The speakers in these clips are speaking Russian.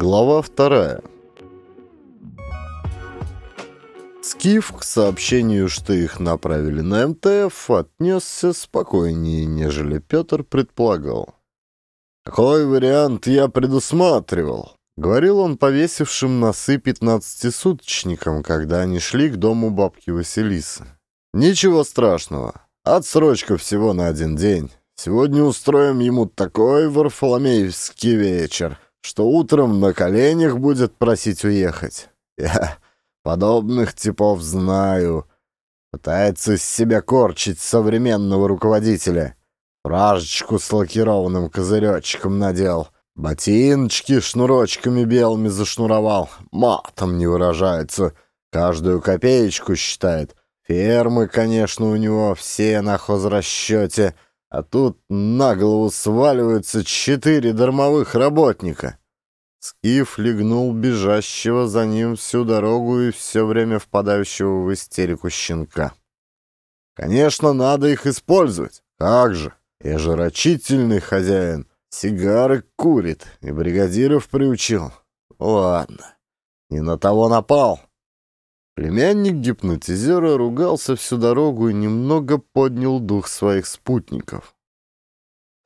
Глава вторая. Скиф к сообщению, что их направили на МТФ, отнесся спокойнее, нежели Петр предполагал. «Какой вариант я предусматривал?» — говорил он повесившим носы пятнадцатисуточникам, когда они шли к дому бабки Василисы. «Ничего страшного. Отсрочка всего на один день. Сегодня устроим ему такой варфоломеевский вечер, что утром на коленях будет просить уехать. Я подобных типов знаю. Пытается из себя корчить современного руководителя. Фражечку с лакированным козыречком надел. Ботиночки шнурочками белыми зашнуровал. Матом не выражается. Каждую копеечку считает. Фермы, конечно, у него все на хозрасчете — а тут на голову сваливаются четыре дармовых работника. Скиф легнул бежащего за ним всю дорогу и все время впадающего в истерику щенка. Конечно, надо их использовать. Как же? Я же рачительный хозяин. Сигары курит и бригадиров приучил. Ладно, не на того напал. Племянник гипнотизера ругался всю дорогу и немного поднял дух своих спутников.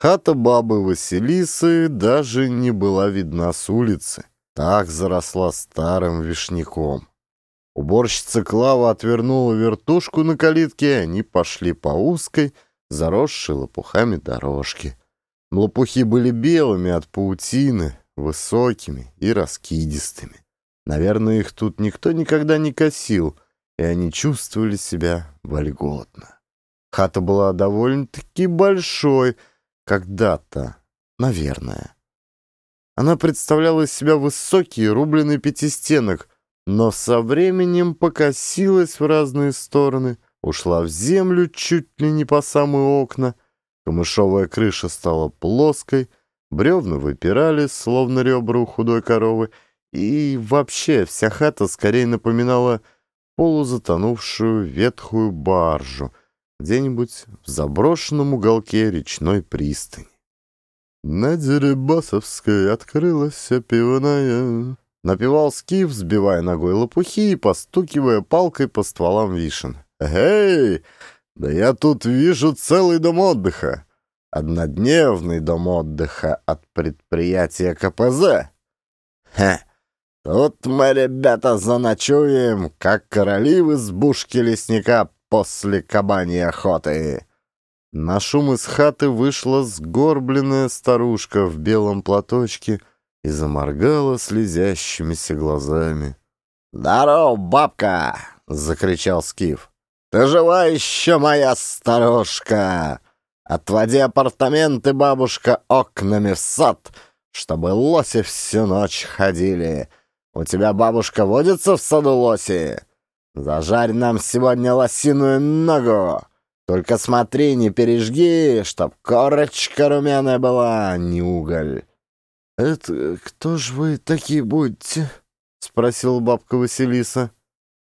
Хата бабы Василисы даже не была видна с улицы. Так заросла старым вишняком. Уборщица Клава отвернула вертушку на калитке, и они пошли по узкой, заросшей лопухами дорожке. Лопухи были белыми от паутины, высокими и раскидистыми. Наверное, их тут никто никогда не косил, и они чувствовали себя вольготно. Хата была довольно-таки большой когда-то, наверное. Она представляла из себя высокий рубленый пятистенок, но со временем покосилась в разные стороны, ушла в землю чуть ли не по самые окна, камышовая крыша стала плоской, бревна выпирали, словно ребра у худой коровы, и вообще вся хата скорее напоминала полузатонувшую ветхую баржу где-нибудь в заброшенном уголке речной пристани. На Дерибасовской открылась пивная. Напевал скиф, сбивая ногой лопухи и постукивая палкой по стволам вишен. «Эй, да я тут вижу целый дом отдыха. Однодневный дом отдыха от предприятия КПЗ. Хе, Тут мы, ребята, заночуем, как короли в избушке лесника после кабаньей охоты. На шум из хаты вышла сгорбленная старушка в белом платочке и заморгала слезящимися глазами. «Здоров, бабка!» — закричал Скиф. «Ты жива еще, моя старушка? Отводи апартаменты, бабушка, окнами в сад, чтобы лоси всю ночь ходили». «У тебя бабушка водится в саду лоси? Зажарь нам сегодня лосиную ногу! Только смотри, не пережги, чтоб корочка румяная была, а не уголь!» «Это кто ж вы такие будете?» — спросила бабка Василиса.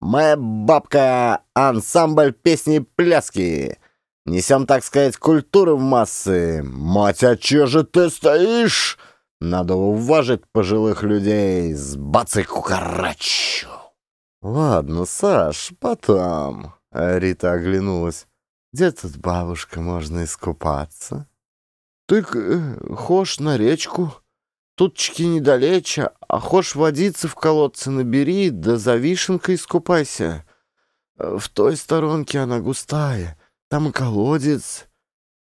«Мы, бабка, ансамбль песни и пляски. Несем, так сказать, культуру в массы. Мать, а че же ты стоишь?» Надо уважить пожилых людей. Сбацай кукарачу. Ладно, Саш, потом. Рита оглянулась. Где тут бабушка можно искупаться? Ты э, хошь на речку. Тутчки недалече, а хошь водиться в колодце набери, да за вишенкой искупайся. В той сторонке она густая, там колодец.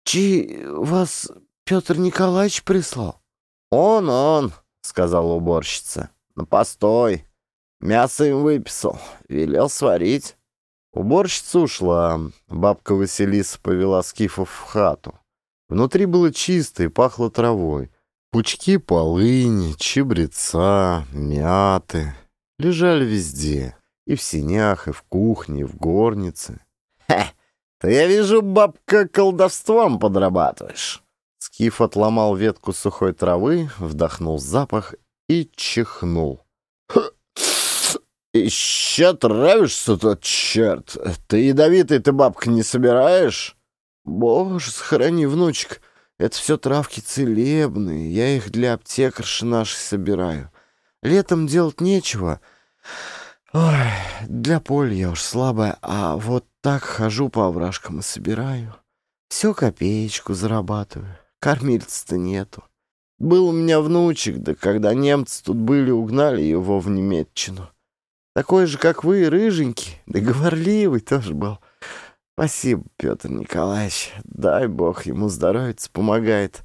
Чи вас Петр Николаевич прислал? «Он, он», — сказала уборщица. «На постой. Мясо им выписал. Велел сварить». Уборщица ушла. Бабка Василиса повела скифов в хату. Внутри было чисто и пахло травой. Пучки полыни, чебреца, мяты лежали везде. И в синях, и в кухне, и в горнице. «Хе, ты, я вижу, бабка, колдовством подрабатываешь». Скиф отломал ветку сухой травы, вдохнул запах и чихнул. «Еще травишься тот черт! Ты ядовитый ты, бабка, не собираешь?» «Боже, сохрани, внучек, это все травки целебные, я их для аптекарши нашей собираю. Летом делать нечего. Ой, для поля я уж слабая, а вот так хожу по овражкам и собираю. Все копеечку зарабатываю. Кормильца-то нету. Был у меня внучек, да когда немцы тут были, угнали его в Немеччину. Такой же, как вы, рыженький, да говорливый тоже был. Спасибо, Петр Николаевич. Дай бог ему здоровье помогает.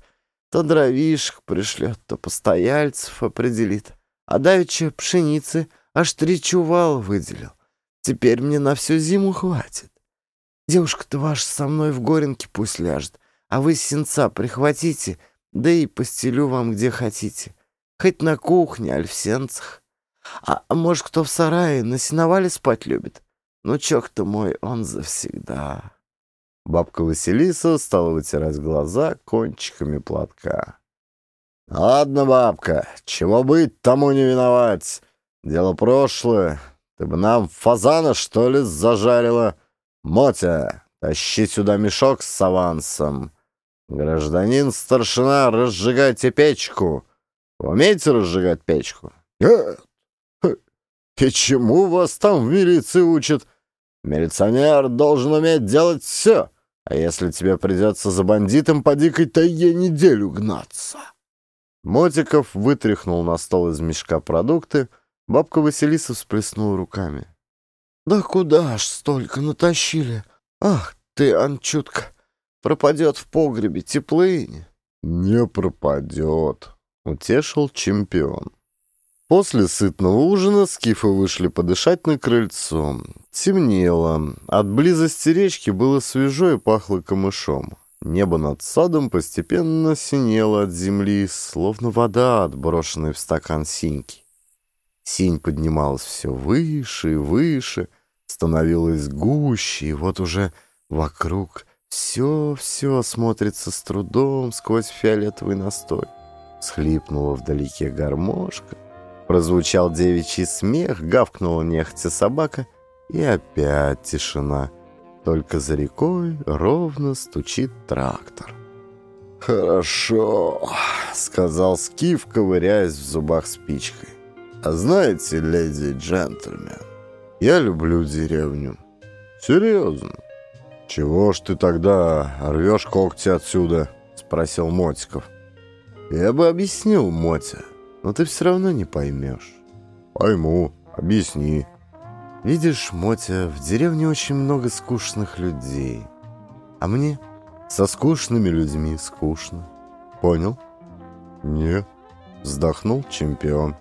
То дровишек пришлет, то постояльцев определит. А давеча пшеницы аж три чувала выделил. Теперь мне на всю зиму хватит. Девушка-то ваша со мной в Горенке пусть ляжет, а вы сенца прихватите, да и постелю вам где хотите. Хоть на кухне, аль в сенцах. А, а может, кто в сарае на сеновале спать любит? Ну, чок-то мой, он завсегда. Бабка Василиса стала вытирать глаза кончиками платка. «Ладно, бабка, чего быть, тому не виновать. Дело прошлое. Ты бы нам фазана, что ли, зажарила? Мотя, тащи сюда мешок с авансом. Гражданин старшина, разжигайте печку. Вы умеете разжигать печку?» «Нет, «И чему вас там в милиции учат? Милиционер должен уметь делать все, а если тебе придется за бандитом по дикой тайге неделю гнаться?» Мотиков вытряхнул на стол из мешка продукты, бабка Василиса всплеснула руками. «Да куда ж столько натащили? Ах ты, Анчутка, пропадет в погребе теплыни!» «Не пропадет», — утешил чемпион. После сытного ужина скифы вышли подышать на крыльцо. Темнело. От близости речки было свежо и пахло камышом. Небо над садом постепенно синело от земли, словно вода, отброшенная в стакан синьки. Синь поднималась все выше и выше, становилась гуще, и вот уже вокруг все-все смотрится с трудом сквозь фиолетовый настой. Схлипнула вдалеке гармошка, Прозвучал девичий смех, гавкнула нехотя собака, и опять тишина. Только за рекой ровно стучит трактор. «Хорошо», — сказал Скиф, ковыряясь в зубах спичкой. «А знаете, леди и джентльмен, я люблю деревню. Серьезно. Чего ж ты тогда рвешь когти отсюда?» — спросил Мотиков. «Я бы объяснил, Мотя, но ты все равно не поймешь». «Пойму. Объясни». «Видишь, Мотя, в деревне очень много скучных людей. А мне со скучными людьми скучно. Понял?» «Не», — вздохнул чемпион.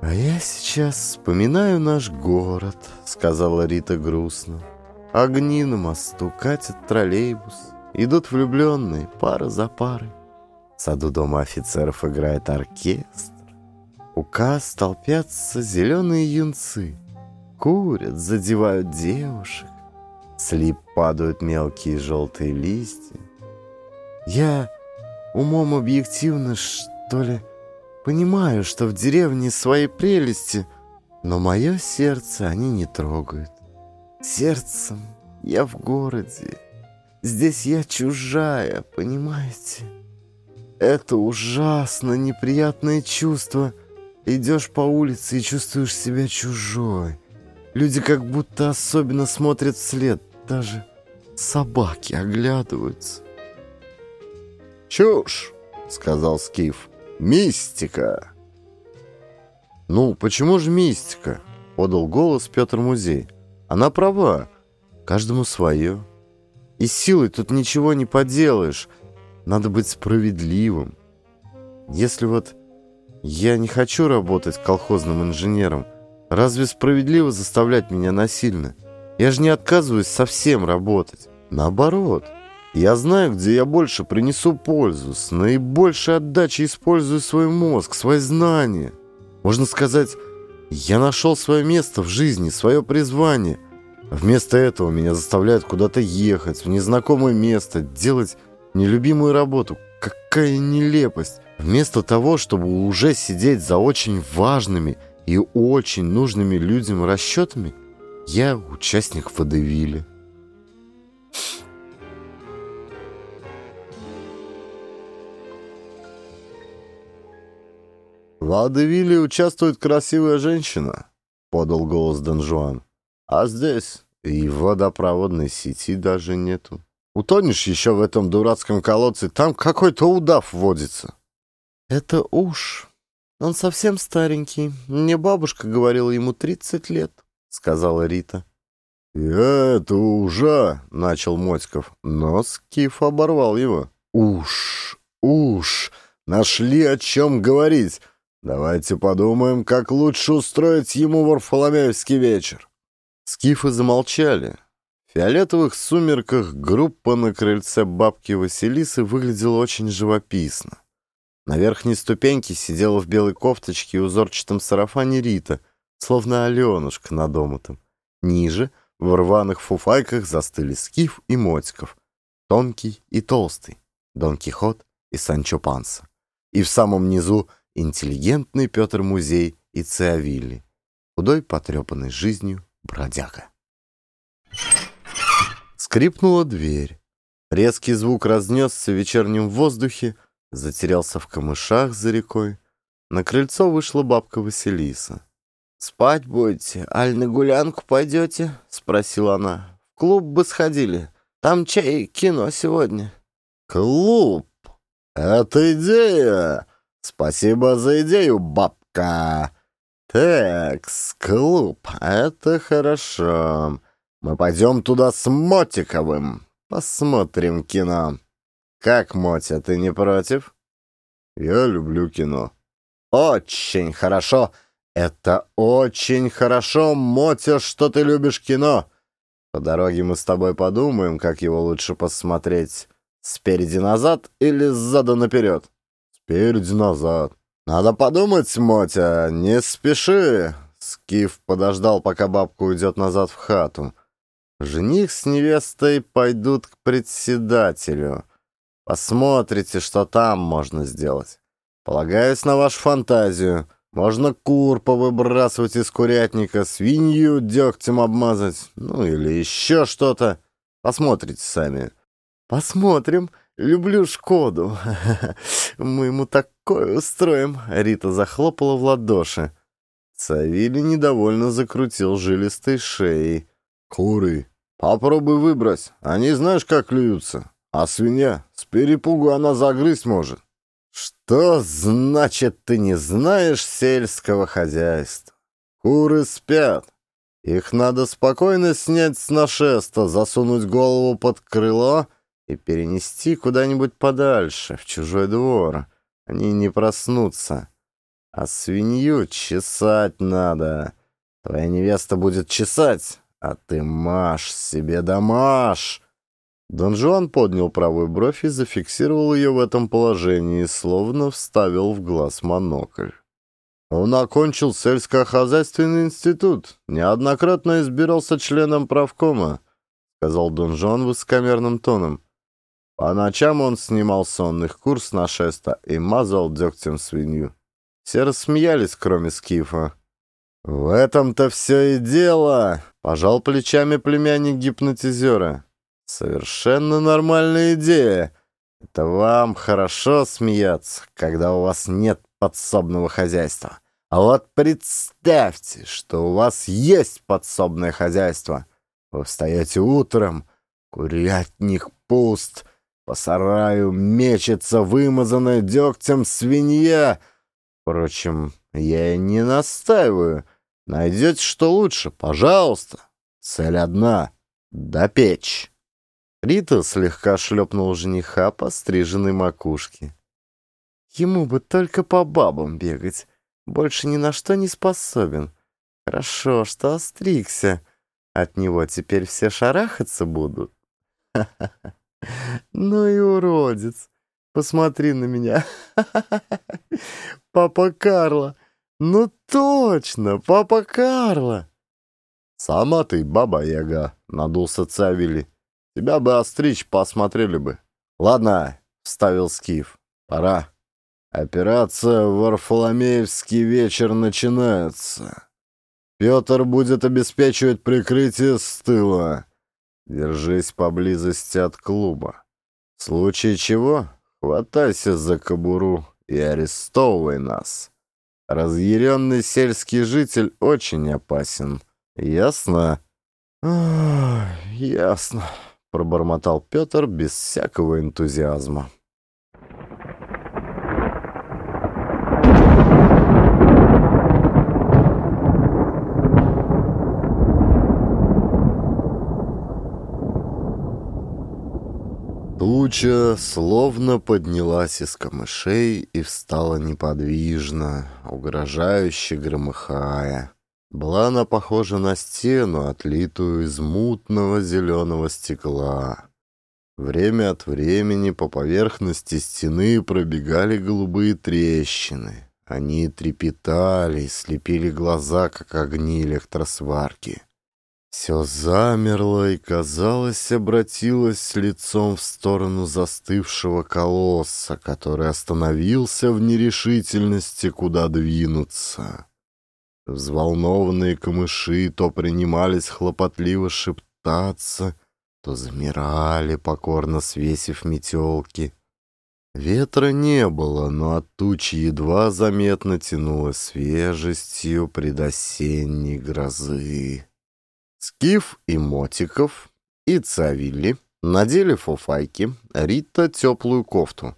«А я сейчас вспоминаю наш город», — сказала Рита грустно. «Огни на мосту, катят троллейбус, идут влюбленные, пара за парой. В саду дома офицеров играет оркестр. У касс толпятся зеленые юнцы. Курят, задевают девушек. Слип падают мелкие желтые листья. Я умом объективно, что ли, понимаю, что в деревне свои прелести, но мое сердце они не трогают. Сердцем я в городе. Здесь я чужая, понимаете? Это ужасно неприятное чувство — Идешь по улице и чувствуешь себя чужой. Люди как будто особенно смотрят вслед. Даже собаки оглядываются. «Чушь!» — сказал Скиф. «Мистика!» «Ну, почему же мистика?» — подал голос Петр Музей. «Она права. Каждому свое. И силой тут ничего не поделаешь. Надо быть справедливым. Если вот я не хочу работать колхозным инженером. Разве справедливо заставлять меня насильно? Я же не отказываюсь совсем работать. Наоборот, я знаю, где я больше принесу пользу, с наибольшей отдачей использую свой мозг, свои знания. Можно сказать, я нашел свое место в жизни, свое призвание. Вместо этого меня заставляют куда-то ехать, в незнакомое место, делать нелюбимую работу. Какая нелепость! Вместо того, чтобы уже сидеть за очень важными и очень нужными людям расчетами, я участник водевиля. В Адевиле участвует красивая женщина», — подал голос Дон Жуан. «А здесь и водопроводной сети даже нету. Утонешь еще в этом дурацком колодце, там какой-то удав водится». «Это уж. Он совсем старенький. Мне бабушка говорила, ему тридцать лет», — сказала Рита. «Это уже!» — начал Мотьков, но Скиф оборвал его. «Уж, уж! Нашли о чем говорить! Давайте подумаем, как лучше устроить ему Варфоломеевский вечер!» Скифы замолчали. В фиолетовых сумерках группа на крыльце бабки Василисы выглядела очень живописно. На верхней ступеньке сидела в белой кофточке и узорчатом сарафане Рита, словно Аленушка над омутом. Ниже, в рваных фуфайках, застыли Скиф и Мотиков, тонкий и толстый, Дон Кихот и Санчо Панса. И в самом низу интеллигентный Петр Музей и Циавилли, худой, потрепанный жизнью бродяга. Скрипнула дверь. Резкий звук разнесся в вечернем воздухе, затерялся в камышах за рекой. На крыльцо вышла бабка Василиса. «Спать будете, аль на гулянку пойдете?» — спросила она. «В клуб бы сходили. Там чай и кино сегодня». «Клуб? Это идея! Спасибо за идею, бабка!» «Текс, клуб, это хорошо. Мы пойдем туда с Мотиковым. Посмотрим кино». «Как, Мотя, ты не против?» «Я люблю кино». «Очень хорошо. Это очень хорошо, Мотя, что ты любишь кино. По дороге мы с тобой подумаем, как его лучше посмотреть. Спереди назад или сзаду наперед?» «Спереди назад». «Надо подумать, Мотя, не спеши!» Скиф подождал, пока бабка уйдет назад в хату. «Жених с невестой пойдут к председателю. Посмотрите, что там можно сделать. Полагаюсь на вашу фантазию. Можно кур повыбрасывать из курятника, свинью дегтем обмазать, ну или еще что-то. Посмотрите сами. Посмотрим. Люблю Шкоду. Мы ему такое устроим. Рита захлопала в ладоши. Савелий недовольно закрутил жилистой шеей. Куры, попробуй выбрось. Они знаешь, как клюются. А свинья, с перепугу она загрызть может. Что значит ты не знаешь сельского хозяйства? Куры спят. Их надо спокойно снять с нашеста, засунуть голову под крыло и перенести куда-нибудь подальше, в чужой двор. Они не проснутся. А свинью чесать надо. Твоя невеста будет чесать, а ты маш себе да маш. Дон Жуан поднял правую бровь и зафиксировал ее в этом положении, словно вставил в глаз монокль. Он окончил сельскохозяйственный институт, неоднократно избирался членом правкома, сказал Дон Жуан высокомерным тоном. По ночам он снимал сонных курс на шеста и мазал дегтем свинью. Все рассмеялись, кроме Скифа. «В этом-то все и дело!» — пожал плечами племянник гипнотизера. Совершенно нормальная идея. Это вам хорошо смеяться, когда у вас нет подсобного хозяйства. А вот представьте, что у вас есть подсобное хозяйство. Вы встаете утром, курятник пуст, по сараю мечется вымазанная дегтем свинья. Впрочем, я и не настаиваю. Найдете что лучше, пожалуйста. Цель одна — допечь. Рита слегка шлепнул жениха по стриженной макушке. Ему бы только по бабам бегать. Больше ни на что не способен. Хорошо, что остригся. От него теперь все шарахаться будут. Ну и уродец. Посмотри на меня. Папа Карло. Ну точно, папа Карло. Сама ты баба-яга, надулся Цавили. Тебя бы остричь, посмотрели бы. Ладно, вставил Скиф. Пора. Операция «Варфоломеевский вечер» начинается. Петр будет обеспечивать прикрытие с тыла. Держись поблизости от клуба. В случае чего, хватайся за кобуру и арестовывай нас. Разъяренный сельский житель очень опасен. Ясно? ясно, пробормотал Петр без всякого энтузиазма. Туча словно поднялась из камышей и встала неподвижно, угрожающе громыхая. Была она похожа на стену, отлитую из мутного зеленого стекла. Время от времени по поверхности стены пробегали голубые трещины. Они трепетали слепили глаза, как огни электросварки. Все замерло и, казалось, обратилось лицом в сторону застывшего колосса, который остановился в нерешительности, куда двинуться. Взволнованные камыши то принимались хлопотливо шептаться, то замирали, покорно свесив метелки. Ветра не было, но от тучи едва заметно тянуло свежестью предосенней грозы. Скиф и Мотиков и Цавилли надели фуфайки, Рита теплую кофту,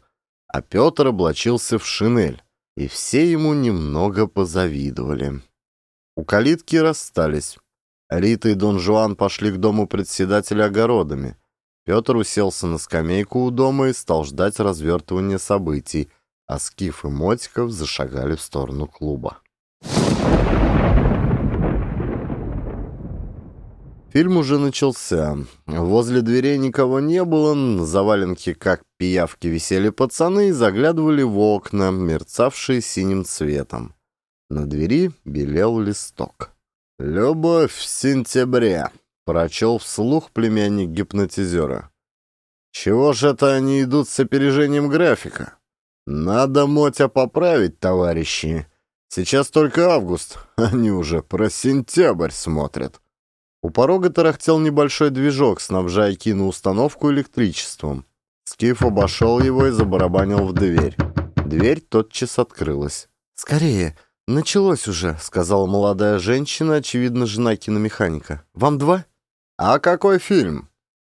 а Петр облачился в шинель, и все ему немного позавидовали. У калитки расстались. Рита и Дон Жуан пошли к дому председателя огородами. Петр уселся на скамейку у дома и стал ждать развертывания событий, а Скиф и Мотиков зашагали в сторону клуба. Фильм уже начался. Возле дверей никого не было, на заваленке, как пиявки, висели пацаны и заглядывали в окна, мерцавшие синим цветом. На двери белел листок. «Любовь в сентябре», — прочел вслух племянник гипнотизера. «Чего же это они идут с опережением графика? Надо Мотя поправить, товарищи. Сейчас только август, они уже про сентябрь смотрят». У порога тарахтел небольшой движок, снабжая киноустановку электричеством. Скиф обошел его и забарабанил в дверь. Дверь тотчас открылась. «Скорее! Началось уже!» — сказала молодая женщина, очевидно, жена киномеханика. «Вам два?» «А какой фильм?»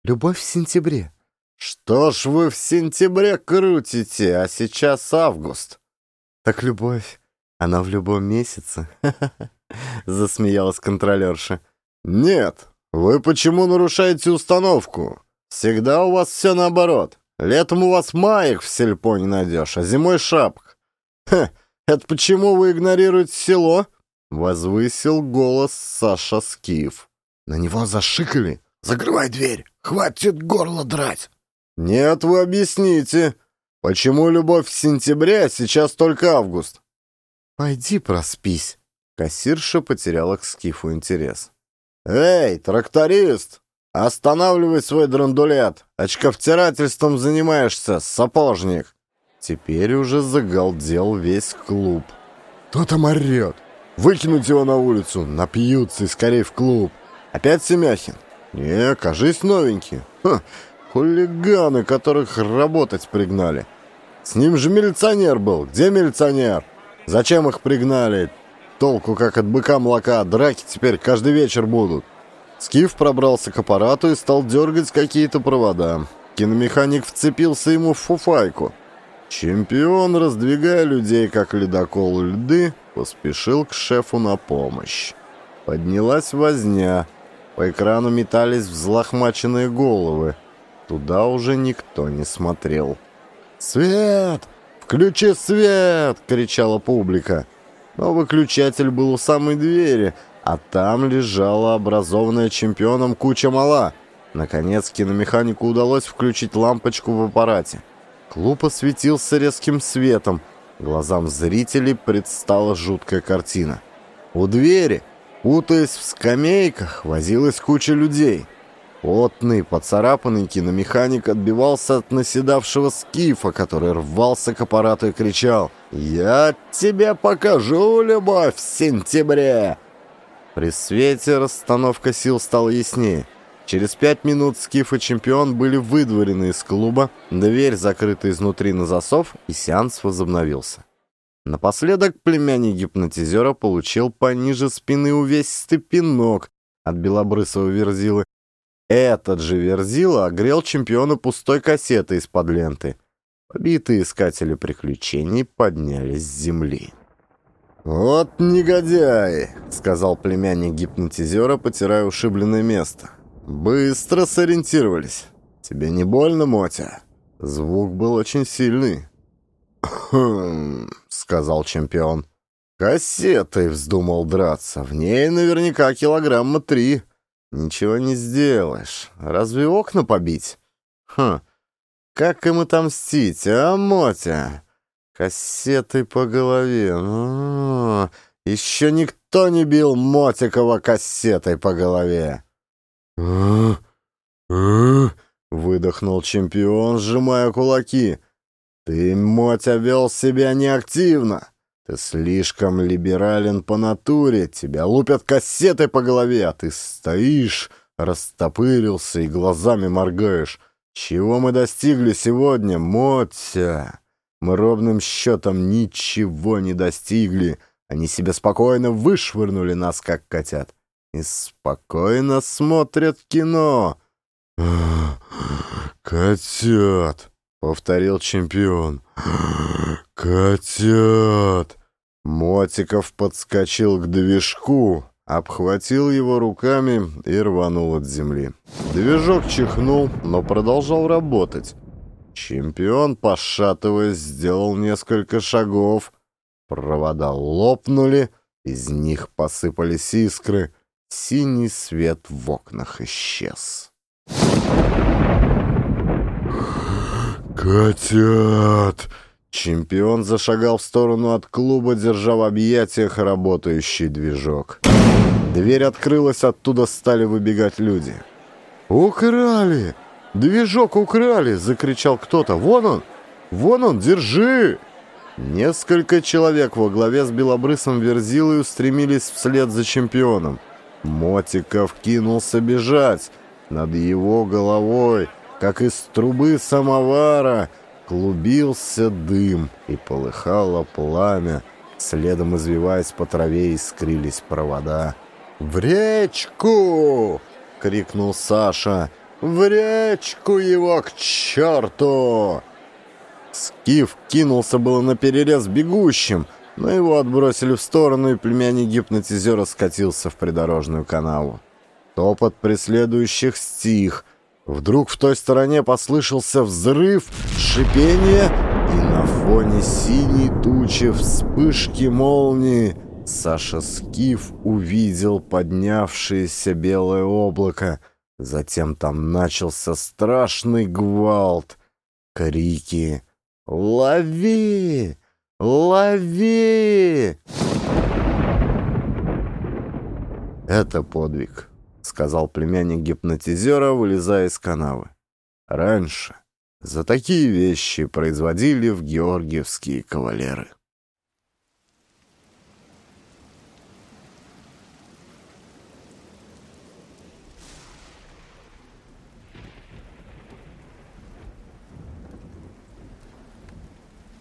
«Любовь в сентябре». «Что ж вы в сентябре крутите, а сейчас август?» «Так любовь, она в любом месяце», — засмеялась контролерша. «Нет, вы почему нарушаете установку? Всегда у вас все наоборот. Летом у вас маек в сельпо не найдешь, а зимой шапка. Хе, это почему вы игнорируете село?» Возвысил голос Саша Скиф. На него зашикали. «Закрывай дверь! Хватит горло драть!» «Нет, вы объясните, почему любовь в сентябре, а сейчас только август?» «Пойди проспись». Кассирша потеряла к Скифу интерес. «Эй, тракторист! Останавливай свой драндулет! Очковтирательством занимаешься, сапожник!» Теперь уже загалдел весь клуб. «Кто там орет? Выкинуть его на улицу, напьются и скорее в клуб. Опять Семяхин? Не, кажись, новенький. Ха, хулиганы, которых работать пригнали. С ним же милиционер был. Где милиционер? Зачем их пригнали? Толку, как от быка молока, драки теперь каждый вечер будут. Скиф пробрался к аппарату и стал дергать какие-то провода. Киномеханик вцепился ему в фуфайку. Чемпион, раздвигая людей, как ледокол льды, поспешил к шефу на помощь. Поднялась возня. По экрану метались взлохмаченные головы. Туда уже никто не смотрел. «Свет! Включи свет!» — кричала публика но выключатель был у самой двери, а там лежала образованная чемпионом куча мала. Наконец киномеханику удалось включить лампочку в аппарате. Клуб осветился резким светом. Глазам зрителей предстала жуткая картина. У двери, путаясь в скамейках, возилась куча людей. Потный, поцарапанный киномеханик отбивался от наседавшего скифа, который рвался к аппарату и кричал «Я тебе покажу любовь в сентябре!» При свете расстановка сил стала яснее. Через пять минут Скиф и Чемпион были выдворены из клуба, дверь закрыта изнутри на засов, и сеанс возобновился. Напоследок племянник гипнотизера получил пониже спины увесистый пинок от белобрысого верзилы. Этот же верзила огрел чемпиона пустой кассеты из-под ленты. Побитые искатели приключений поднялись с земли. «Вот негодяи!» — сказал племянник гипнотизера, потирая ушибленное место. «Быстро сориентировались. Тебе не больно, Мотя?» Звук был очень сильный. «Хм...» — сказал чемпион. «Кассетой вздумал драться. В ней наверняка килограмма три. Ничего не сделаешь. Разве окна побить? Хм, как им отомстить, а, Мотя?» Кассетой по голове. Ну, еще никто не бил Мотикова кассетой по голове. Выдохнул чемпион, сжимая кулаки. Ты, Мотя, вел себя неактивно. Ты слишком либерален по натуре. Тебя лупят кассетой по голове, а ты стоишь, растопырился и глазами моргаешь. Чего мы достигли сегодня, Мотя? Мы ровным счетом ничего не достигли. Они себе спокойно вышвырнули нас, как котят. И спокойно смотрят кино. «Котят!» — повторил чемпион. «Котят!» Мотиков подскочил к движку, обхватил его руками и рванул от земли. Движок чихнул, но продолжал работать. Чемпион, пошатываясь, сделал несколько шагов. Провода лопнули, из них посыпались искры. Синий свет в окнах исчез. «Котят!» Чемпион зашагал в сторону от клуба, держа в объятиях работающий движок. Дверь открылась, оттуда стали выбегать люди. «Украли!» «Движок украли!» — закричал кто-то. «Вон он! Вон он! Держи!» Несколько человек во главе с белобрысом Верзилой устремились вслед за чемпионом. Мотиков кинулся бежать. Над его головой, как из трубы самовара, клубился дым и полыхало пламя. Следом, извиваясь по траве, искрились провода. «В речку!» — крикнул Саша. «В речку его к черту!» Скиф кинулся было на перерез бегущим, но его отбросили в сторону, и племянник гипнотизера скатился в придорожную канаву. Топот преследующих стих. Вдруг в той стороне послышался взрыв, шипение, и на фоне синей тучи вспышки молнии Саша Скиф увидел поднявшееся белое облако — Затем там начался страшный гвалт, крики «Лови! Лови!» «Это подвиг», — сказал племянник гипнотизера, вылезая из канавы. «Раньше за такие вещи производили в георгиевские кавалеры».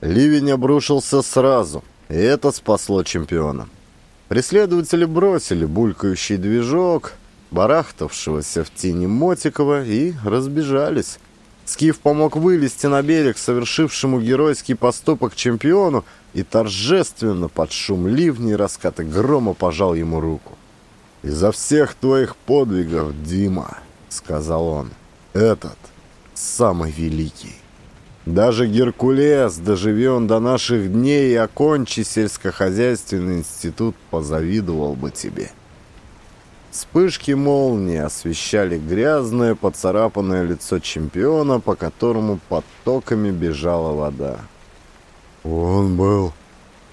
Ливень обрушился сразу, и это спасло чемпиона. Преследователи бросили булькающий движок, барахтавшегося в тени Мотикова, и разбежались. Скиф помог вылезти на берег совершившему геройский поступок чемпиону и торжественно под шум ливня и раскаты грома пожал ему руку. «Изо всех твоих подвигов, Дима», — сказал он, — «этот самый великий». Даже Геркулес, доживи до наших дней и окончи сельскохозяйственный институт, позавидовал бы тебе. Вспышки молнии освещали грязное, поцарапанное лицо чемпиона, по которому потоками бежала вода. «Он был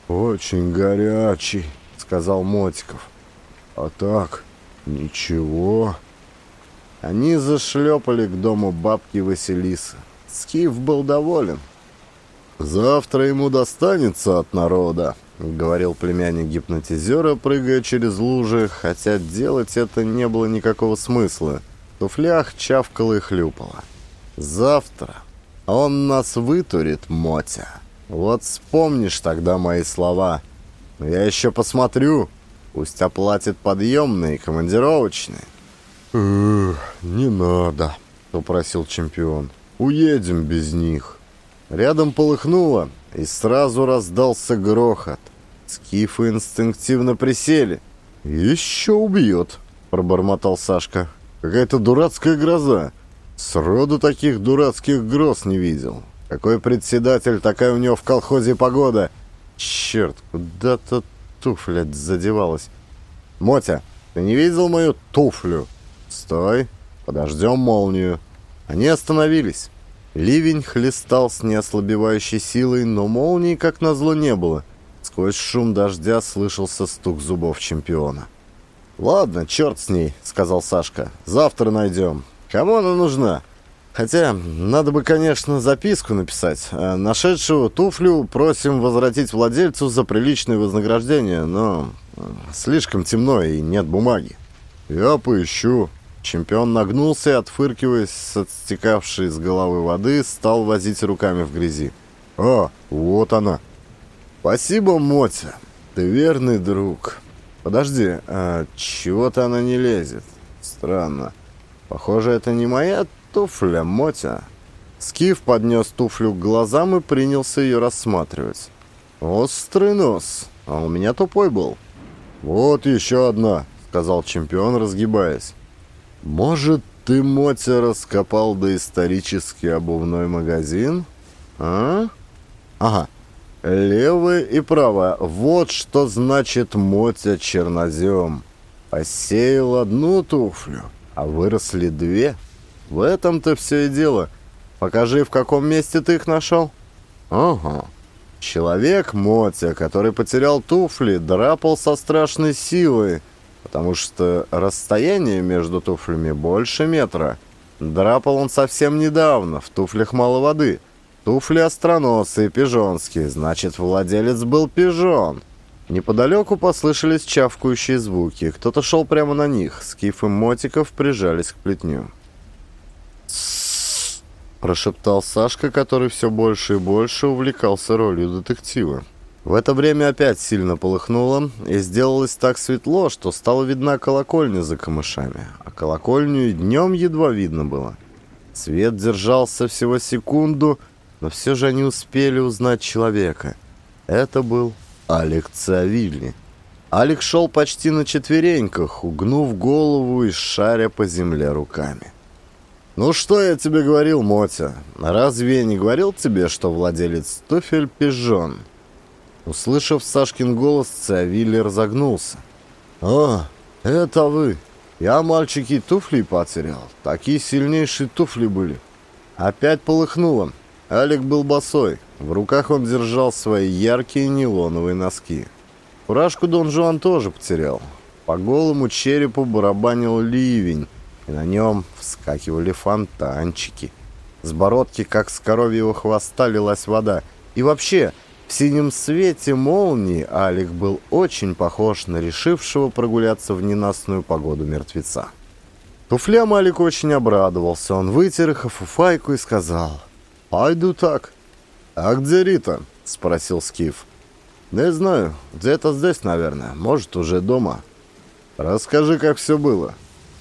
очень горячий», — сказал Мотиков. «А так, ничего». Они зашлепали к дому бабки Василисы. Скиф был доволен. «Завтра ему достанется от народа», — говорил племянник гипнотизера, прыгая через лужи, хотя делать это не было никакого смысла. В туфлях чавкало и хлюпало. «Завтра он нас вытурит, Мотя». Вот вспомнишь тогда мои слова. Я еще посмотрю. Пусть оплатит подъемные, командировочные. «Не надо», — попросил чемпион. «Уедем без них». Рядом полыхнуло, и сразу раздался грохот. Скифы инстинктивно присели. «Еще убьет», — пробормотал Сашка. «Какая-то дурацкая гроза. Сроду таких дурацких гроз не видел. Какой председатель, такая у него в колхозе погода. Черт, куда-то туфля задевалась. Мотя, ты не видел мою туфлю?» «Стой, подождем молнию». Они остановились. Ливень хлестал с неослабевающей силой, но молнии, как назло, не было. Сквозь шум дождя слышался стук зубов чемпиона. «Ладно, черт с ней», — сказал Сашка. «Завтра найдем. Кому она нужна? Хотя, надо бы, конечно, записку написать. А нашедшего туфлю просим возвратить владельцу за приличное вознаграждение, но слишком темно и нет бумаги». «Я поищу», Чемпион нагнулся отфыркиваясь с отстекавшей с головы воды, стал возить руками в грязи. «А, вот она!» «Спасибо, Мотя, ты верный друг. Подожди, а чего-то она не лезет. Странно. Похоже, это не моя туфля, Мотя». Скиф поднес туфлю к глазам и принялся ее рассматривать. «Острый нос, а у меня тупой был». «Вот еще одна», — сказал чемпион, разгибаясь. «Может, ты, Мотя, раскопал доисторический обувной магазин? А? Ага. Левая и правая. Вот что значит Мотя чернозем. Посеял одну туфлю, а выросли две. В этом-то все и дело. Покажи, в каком месте ты их нашел. Ага. Человек Мотя, который потерял туфли, драпал со страшной силой, потому что расстояние между туфлями больше метра. Драпал он совсем недавно, в туфлях мало воды. Туфли остроносые, пижонские, значит, владелец был пижон. Неподалеку послышались чавкающие звуки. Кто-то шел прямо на них. Скиф и Мотиков прижались к плетню. прошептал Сашка, который все больше и больше увлекался ролью детектива. В это время опять сильно полыхнуло, и сделалось так светло, что стала видна колокольня за камышами, а колокольню и днем едва видно было. Свет держался всего секунду, но все же они успели узнать человека. Это был Алек Циавилли. Алик шел почти на четвереньках, угнув голову и шаря по земле руками. «Ну что я тебе говорил, Мотя? Разве я не говорил тебе, что владелец туфель пижон?» Услышав Сашкин голос, Циавилли разогнулся. «О, это вы! Я, мальчики, туфли потерял. Такие сильнейшие туфли были». Опять полыхнуло. Алик был босой. В руках он держал свои яркие нейлоновые носки. Фуражку Дон Жуан тоже потерял. По голому черепу барабанил ливень, и на нем вскакивали фонтанчики. С бородки, как с коровьего хвоста, лилась вода. И вообще, в синем свете молнии Алик был очень похож на решившего прогуляться в ненастную погоду мертвеца. Туфлям Алик очень обрадовался. Он вытер их фуфайку и сказал, «Пойду так». «А где Рита?» — спросил Скиф. «Не знаю. Где-то здесь, наверное. Может, уже дома». «Расскажи, как все было».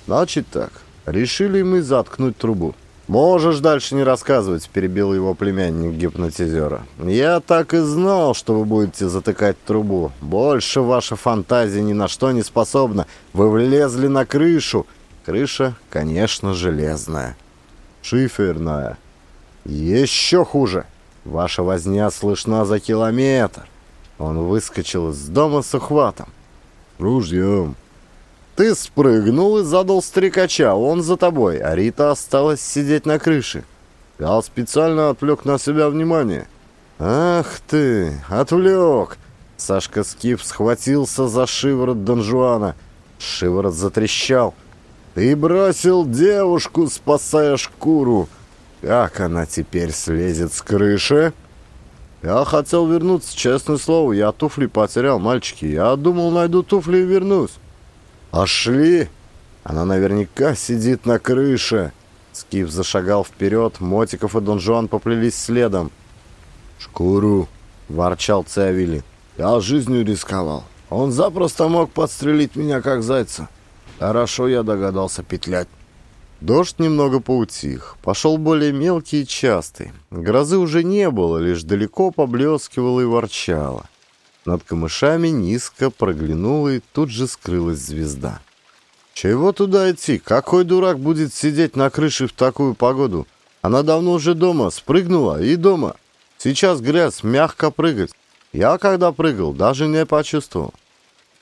«Значит так. Решили мы заткнуть трубу». «Можешь дальше не рассказывать», — перебил его племянник гипнотизера. «Я так и знал, что вы будете затыкать трубу. Больше ваша фантазия ни на что не способна. Вы влезли на крышу. Крыша, конечно, железная. Шиферная. Еще хуже. Ваша возня слышна за километр». Он выскочил из дома с ухватом. «Ружьем», ты спрыгнул и задал стрекача, он за тобой, а Рита осталась сидеть на крыше. Я специально отвлек на себя внимание. Ах ты, отвлек! Сашка Скиф схватился за шиворот Донжуана. Шиворот затрещал. Ты бросил девушку, спасая шкуру. Как она теперь слезет с крыши? Я хотел вернуться, честное слово. Я туфли потерял, мальчики. Я думал, найду туфли и вернусь. «Пошли! Она наверняка сидит на крыше!» Скиф зашагал вперед, Мотиков и Дон Жуан поплелись следом. «Шкуру — ворчал Циавили. «Я жизнью рисковал. Он запросто мог подстрелить меня, как зайца. Хорошо я догадался петлять». Дождь немного поутих, пошел более мелкий и частый. Грозы уже не было, лишь далеко поблескивало и ворчало. Над камышами низко проглянула и тут же скрылась звезда. «Чего туда идти? Какой дурак будет сидеть на крыше в такую погоду? Она давно уже дома, спрыгнула и дома. Сейчас грязь, мягко прыгать. Я, когда прыгал, даже не почувствовал.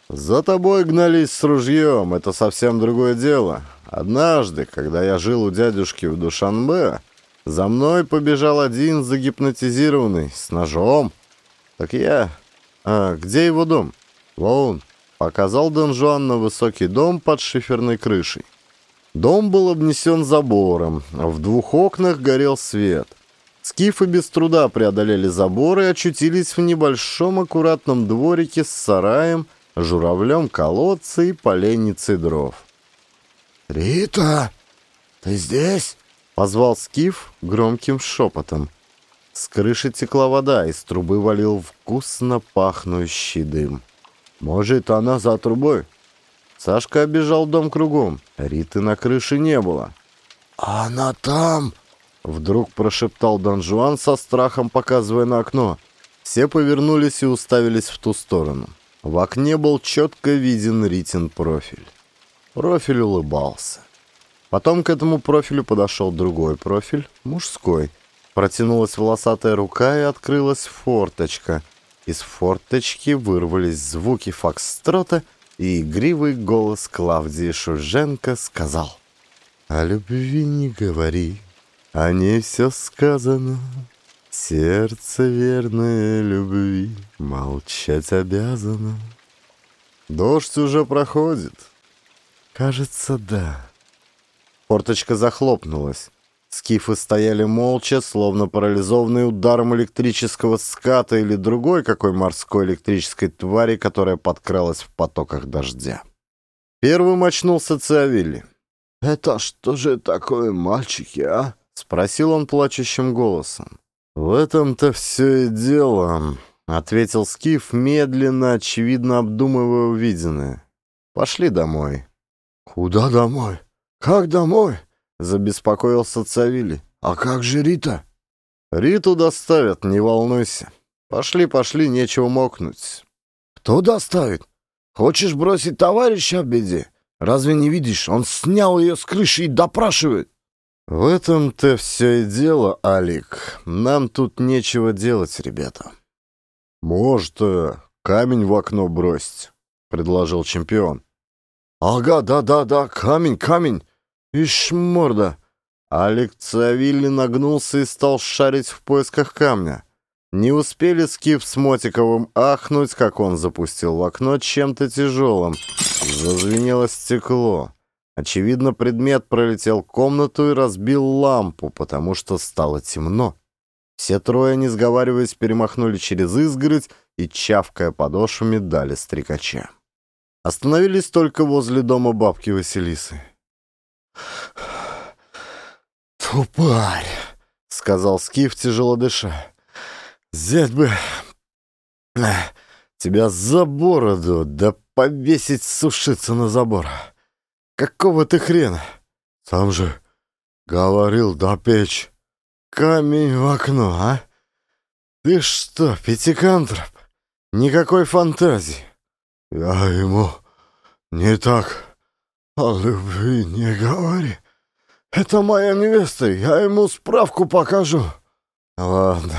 За тобой гнались с ружьем, это совсем другое дело. Однажды, когда я жил у дядюшки в Душанбе, за мной побежал один загипнотизированный с ножом. Так я... А где его дом? Вон, Показал Дон Жуан на высокий дом под шиферной крышей. Дом был обнесен забором, а в двух окнах горел свет. Скифы без труда преодолели забор и очутились в небольшом аккуратном дворике с сараем, журавлем колодца и поленницей дров. «Рита, ты здесь?» — позвал Скиф громким шепотом. С крыши текла вода, из трубы валил вкусно пахнущий дым. Может, она за трубой? Сашка обежал дом кругом. Риты на крыше не было. «Она там!» Вдруг прошептал Дон Жуан со страхом, показывая на окно. Все повернулись и уставились в ту сторону. В окне был четко виден Ритин профиль. Профиль улыбался. Потом к этому профилю подошел другой профиль, мужской. Протянулась волосатая рука и открылась форточка — из форточки вырвались звуки фокстрота, и игривый голос Клавдии Шуженко сказал «О любви не говори, о ней все сказано, сердце верное любви молчать обязано». «Дождь уже проходит». «Кажется, да». Форточка захлопнулась. Скифы стояли молча, словно парализованные ударом электрического ската или другой какой морской электрической твари, которая подкралась в потоках дождя. Первым очнулся Циавилли. «Это что же такое, мальчики, а?» — спросил он плачущим голосом. «В этом-то все и дело», — ответил Скиф, медленно, очевидно обдумывая увиденное. «Пошли домой». «Куда домой? Как домой?» — забеспокоился Цавили. «А как же Рита?» «Риту доставят, не волнуйся. Пошли, пошли, нечего мокнуть». «Кто доставит? Хочешь бросить товарища в беде? Разве не видишь, он снял ее с крыши и допрашивает?» «В этом-то все и дело, Алик. Нам тут нечего делать, ребята». «Может, э, камень в окно бросить?» — предложил чемпион. «Ага, да-да-да, камень, камень. «Ишь, морда!» Алик Цавилли нагнулся и стал шарить в поисках камня. Не успели Скиф с Мотиковым ахнуть, как он запустил в окно чем-то тяжелым. Зазвенело стекло. Очевидно, предмет пролетел комнату и разбил лампу, потому что стало темно. Все трое, не сговариваясь, перемахнули через изгородь и, чавкая подошвами, дали стрекача. Остановились только возле дома бабки Василисы. «Тупарь!» — сказал Скиф, тяжело дыша. «Взять бы тебя за бороду, да повесить сушиться на забор. Какого ты хрена? Сам же говорил, да печь. Камень в окно, а? Ты что, пятикантроп? Никакой фантазии. Я ему не так «О любви не говори. Это моя невеста, я ему справку покажу». «Ладно,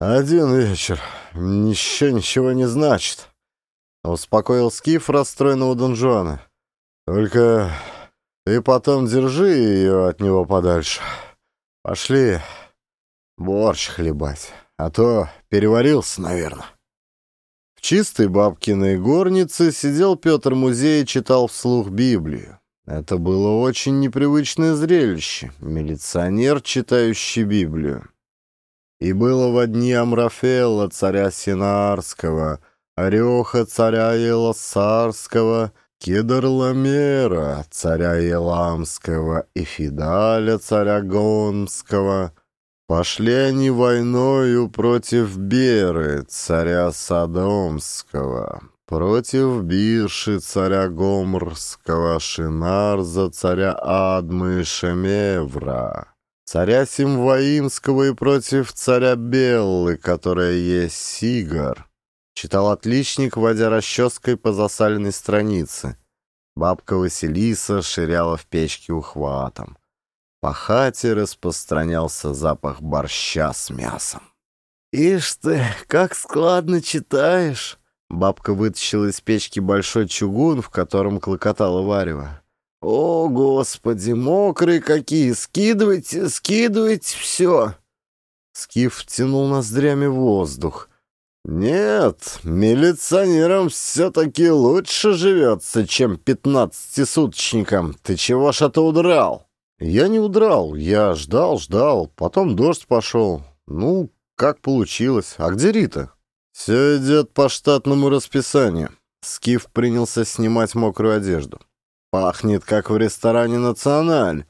один вечер. Еще ничего не значит», — успокоил Скиф расстроенного Дон Жуана. «Только ты потом держи ее от него подальше. Пошли борщ хлебать, а то переварился, наверное». В чистой бабкиной горнице сидел Петр Музей и читал вслух Библию. Это было очень непривычное зрелище. Милиционер, читающий Библию. И было во дни Амрафела, царя Синарского, Ореха, царя Елосарского, Кедарламера, царя Еламского, и Фидаля, царя Гомского, Пошли они войною против Беры, царя Содомского, против Бирши, царя Гомрского, Шинарза, царя Адмы и Шемевра, царя Симваимского и против царя Беллы, которая есть Сигар. Читал отличник, водя расческой по засаленной странице. Бабка Василиса ширяла в печке ухватом. По хате распространялся запах борща с мясом. «Ишь ты, как складно читаешь!» Бабка вытащила из печки большой чугун, в котором клокотало варево. «О, Господи, мокрые какие! Скидывайте, скидывайте все!» Скиф втянул ноздрями воздух. «Нет, милиционерам все-таки лучше живется, чем пятнадцатисуточникам. Ты чего ж это удрал?» Я не удрал, я ждал, ждал, потом дождь пошел. Ну, как получилось. А где Рита? Все идет по штатному расписанию. Скиф принялся снимать мокрую одежду. Пахнет, как в ресторане «Националь».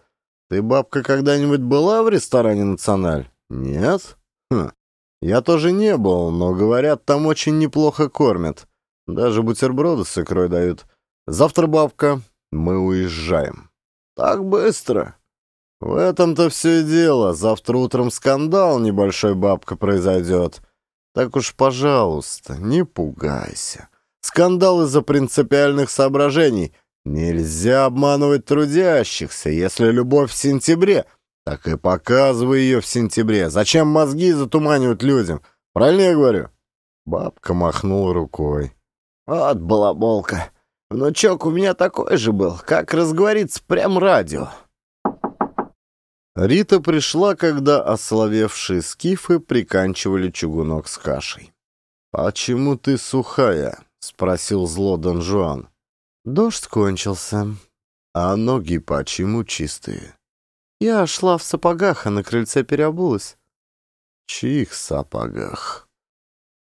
Ты, бабка, когда-нибудь была в ресторане «Националь»? Нет? Хм. Я тоже не был, но, говорят, там очень неплохо кормят. Даже бутерброды с икрой дают. Завтра, бабка, мы уезжаем. Так быстро? В этом-то все и дело. Завтра утром скандал небольшой бабка произойдет. Так уж, пожалуйста, не пугайся. Скандал из-за принципиальных соображений. Нельзя обманывать трудящихся. Если любовь в сентябре, так и показывай ее в сентябре. Зачем мозги затуманивать людям? Правильно я говорю? Бабка махнула рукой. Вот балаболка. Внучок у меня такой же был, как разговорится прям радио. Рита пришла, когда ословевшие скифы приканчивали чугунок с кашей. «Почему ты сухая?» — спросил зло Дон Жуан. «Дождь кончился. А ноги почему чистые?» «Я шла в сапогах, а на крыльце переобулась». «Чьих сапогах?»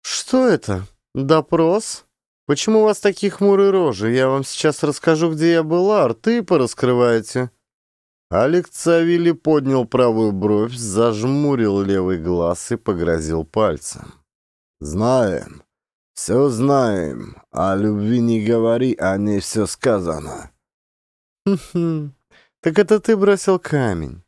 «Что это? Допрос? Почему у вас такие хмурые рожи? Я вам сейчас расскажу, где я была, рты пораскрываете». Алекс Савили поднял правую бровь, зажмурил левый глаз и погрозил пальцем. «Знаем, все знаем, о любви не говори, о ней все сказано». «Хм-хм, так это ты бросил камень».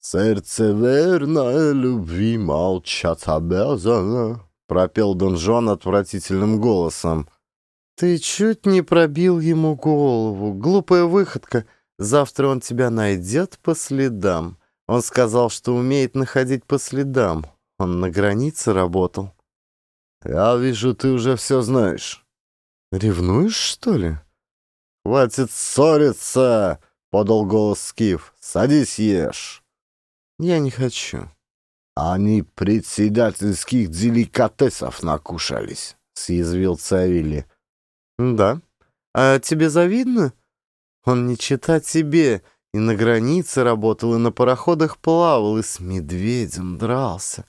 «Сердце верное, любви молчать обязано», — пропел Дон Жуан отвратительным голосом. «Ты чуть не пробил ему голову, глупая выходка». Завтра он тебя найдет по следам. Он сказал, что умеет находить по следам. Он на границе работал. Я вижу, ты уже все знаешь. Ревнуешь, что ли? Хватит ссориться, подал голос Скиф. Садись, ешь. Я не хочу. Они председательских деликатесов накушались, съязвил Цавили. Да? А тебе завидно? Он не читать себе, и на границе работал, и на пароходах плавал, и с медведем дрался.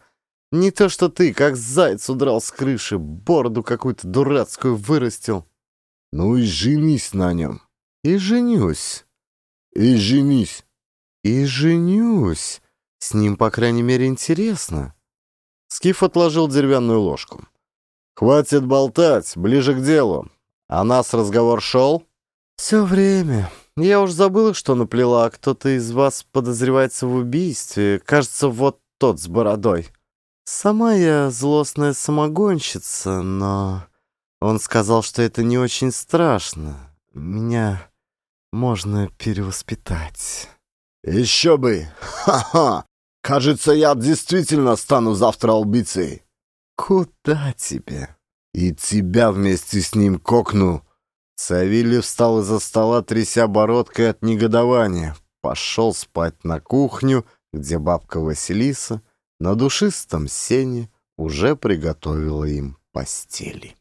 Не то что ты, как заяц удрал с крыши, бороду какую-то дурацкую вырастил. Ну и женись на нем. И женюсь. И женись. И женюсь. С ним, по крайней мере, интересно. Скиф отложил деревянную ложку. «Хватит болтать, ближе к делу. А нас разговор шел?» «Все время. Я уж забыла, что наплела. Кто-то из вас подозревается в убийстве. Кажется, вот тот с бородой. Сама я злостная самогонщица, но он сказал, что это не очень страшно. Меня можно перевоспитать». «Еще бы! Ха-ха! Кажется, я действительно стану завтра убийцей». «Куда тебе?» «И тебя вместе с ним кокну». Савелий встал из-за стола, тряся бородкой от негодования. Пошел спать на кухню, где бабка Василиса на душистом сене уже приготовила им постели.